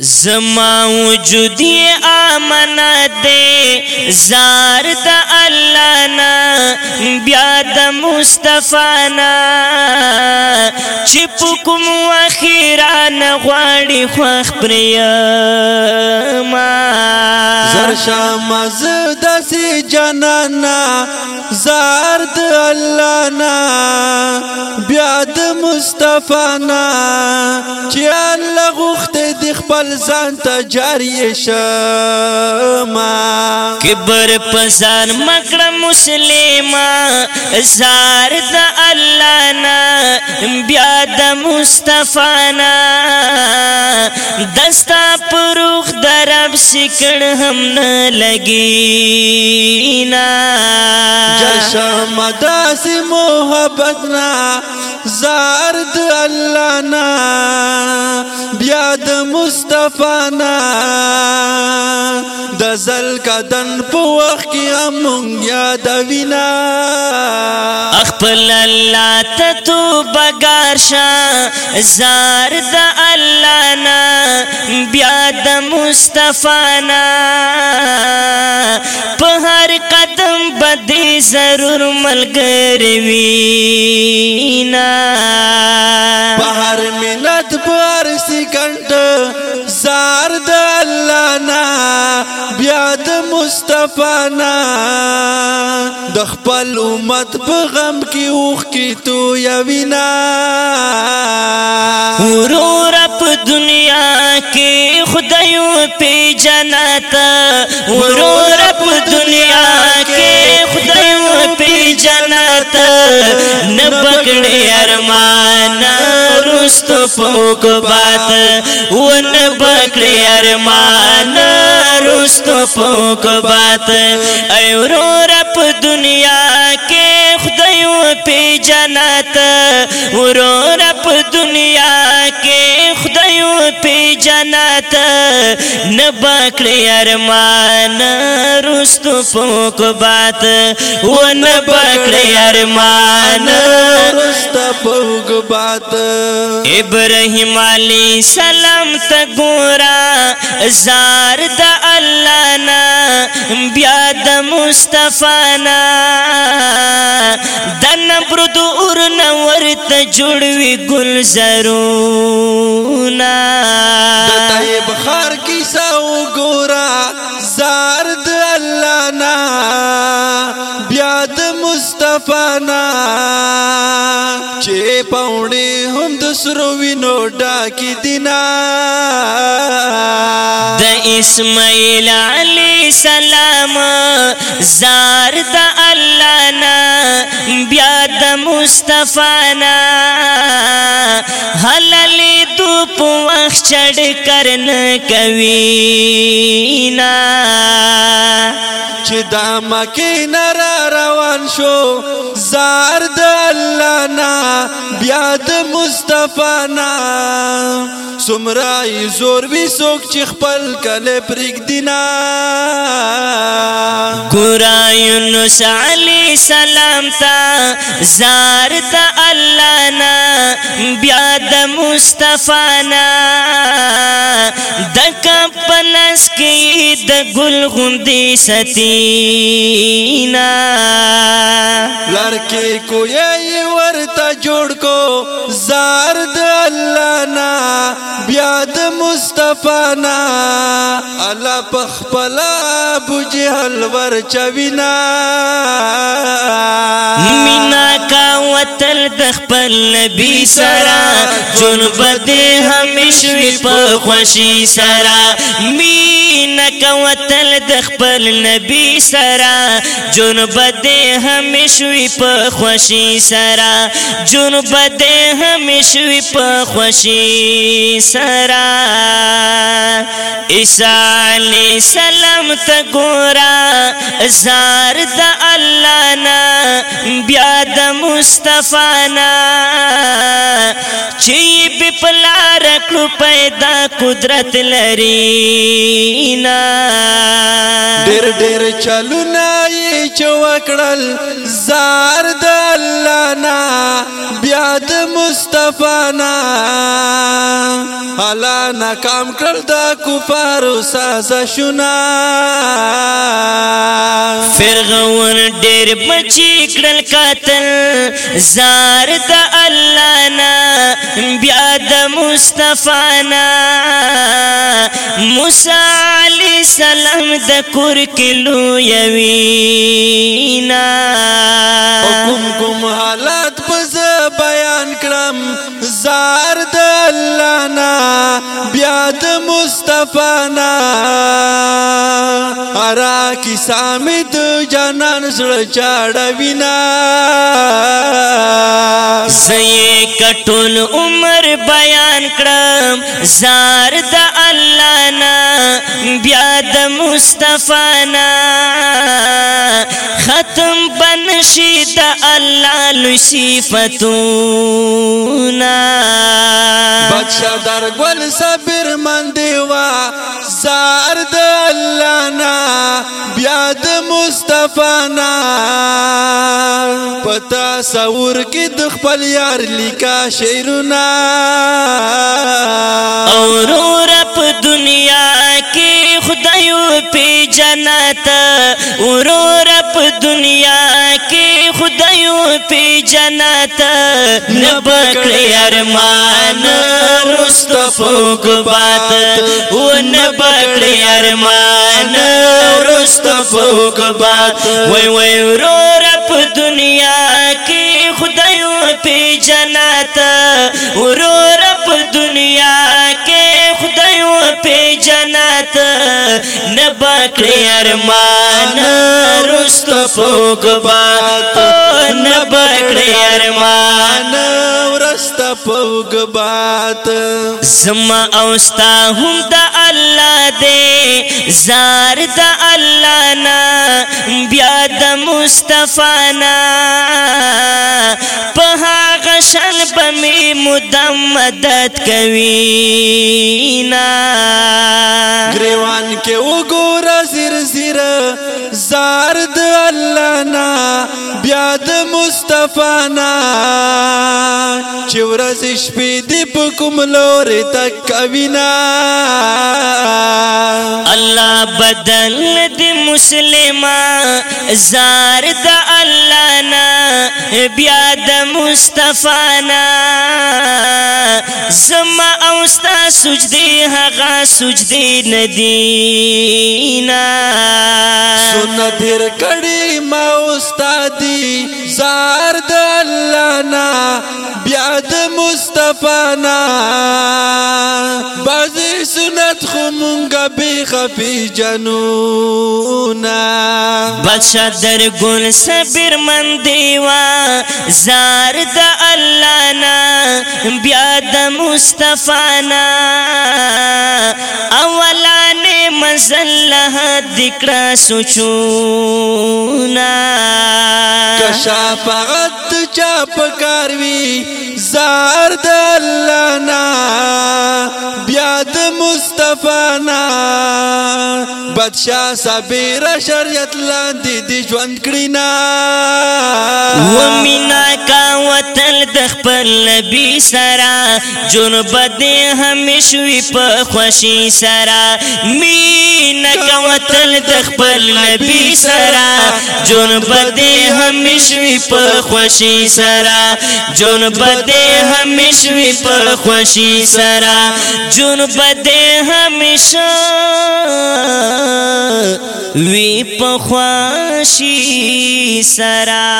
زما وجودی امنا دے زار د الله نا بیا د مصطفی نا چې کوم اخیران غواړي خو خبریا ما زر شام ز دس جنانا زار د الله نا بیا مصطفی نا چې الله غوخته د خپل ځان ته جاری شما کبر پسان مکړه مسلمان زار د الله نا بیا د مصطفی نا دستا پروخ درب سکړ هم نه لګینا جشم داس محبت نا انتظار د الله نه بیا مصطفی نا د زل کدن په وخت کې امون یاد وینا خپل الله ته تو بګار شا زار د الله نا بیا د مصطفی نا په هر قدم بدې ضرور ملګری وینا پر سکنټ زار د الله نه بیا د مصطفی نه د خپل امت په غم کې اوخ کې تو یا وینا ورور په دنیا کې خدایو په جنت ورور په دنیا کې خدایو په جنت طاقت نه پکړې ارمان رست پوک بات و نه پکړې ارمان رست پوک بات ایورو رب دنیا کې خدای و پی جنت ورو رب دنیا کې پی جنت نبکڑی ارمان رستو پوک بات و نبکڑی ارمان رستو پوک بات ابراہیم علی سلام تا گورا زار دا اللہ نا بیا دا مصطفی نا دا نبرو دور نور تا جڑوی گل زرونا د طیب خار کیسه وګورا زارد الله نا بیا د مصطفی نا چې پاونډي هم د سرو وینو ډاکی دینا د اسماعیل علی سلام زارد الله نا بیا د مصطفی نا چڑھ کرن کوینا چې د مکه نار روان شو زار د الله نا بیا د مصطفی نا سمرای زور وی سوک چې خپل کله پرګ دینا ګورای نو علی سلام تا زار د الله نا بیا د مصطفی نا د کپلس کې د ګل غوندې ستی مدینہ لڑکے کو یې ورته جوړ کو زار د الله نا بیا د مصطفی نا الله پخپلا ابو جهل ور چوینا مینا کا وتل د خپل نبی سرا جنب دې همیش په خوشي سرا مینا کا وتل د خپل نبی سرا جنب دې همیش په خوشي سرا جنب دې همیش په خوشي سرا عیسی علی سلام ته دورا زار د الله نا بیا د مصطفی نا چی بپلا رکلو پیدا قدرت لري نا ډېر ډېر چلو نه یې چوکړل زار د الله نا بیا د مصطفی نا ناکام کړل د کفارو سازشونه فرعون ډېر بچی کړل قاتل زار د الله نه بیا د مصطفی نه موسی علی سلام د کور کلو یوینا حکم کوم حالات په بیان کړم زار د الله نه بیا د مصطفی نا ارا کی سامد جانان سره چاړ وینا زې کټول عمر بیان کړم زار د الله نا بیا د مصطفی نا بیان شي د الله لوی صفاتونه بادشاہ در ګل صبر مند وا زار د الله نا بیا د مصطفی نا پتا سور کې د خپل یار لیکا شعرونه اورور په دنیا کې خدایو په جنت اورور په دنیا جنت نبکڑی ارمان رست فوق بات و نبکڑی ارمان رست فوق بات وی وی رو رب دنیا کی خدایو پی جنت رو رب دنیا کی خدایو پی جنت ارمان رست فوق بات پوګ بات زما او ستا هم د الله دې زار د الله نا بیا د مصطفی نا په هغه شان به می مدام مدد کوي نا گریوان کې وګوره زیر زیر انتظار د الله نه بیا د مصطفی نه چې ورځ شپې دی په کوم لور تک وینا الله بدل دی مسلمان زار د الله نا بیا د مصطفی نا زما او ستا سجدي هغه سجدي ندی نا سنت هر کړي ما استادي زار د الله نا مصطفیٰ نا بازش مونگا بی خفی جنونا بادشاہ در گل سبیر من دیوا زار دا اللہ نا بیا دا مصطفی نا اولان مزل دکڑا سوچونا کشافت چاپ کاروی زار دا اللہ نا بیا مصطفی نا بادشاہ صبر شریعت لاندې دی ژوند کړی نا و مینا کا وتل د خپل نبی سرا جنب دې همیشوي په خوشي سرا مینا کا وتل د خپل نبی سرا جنب دې همیشوي په خوشي سرا جنب دې همیشوي په خوشي سرا جنب دې همیشه وی په خوشي سرا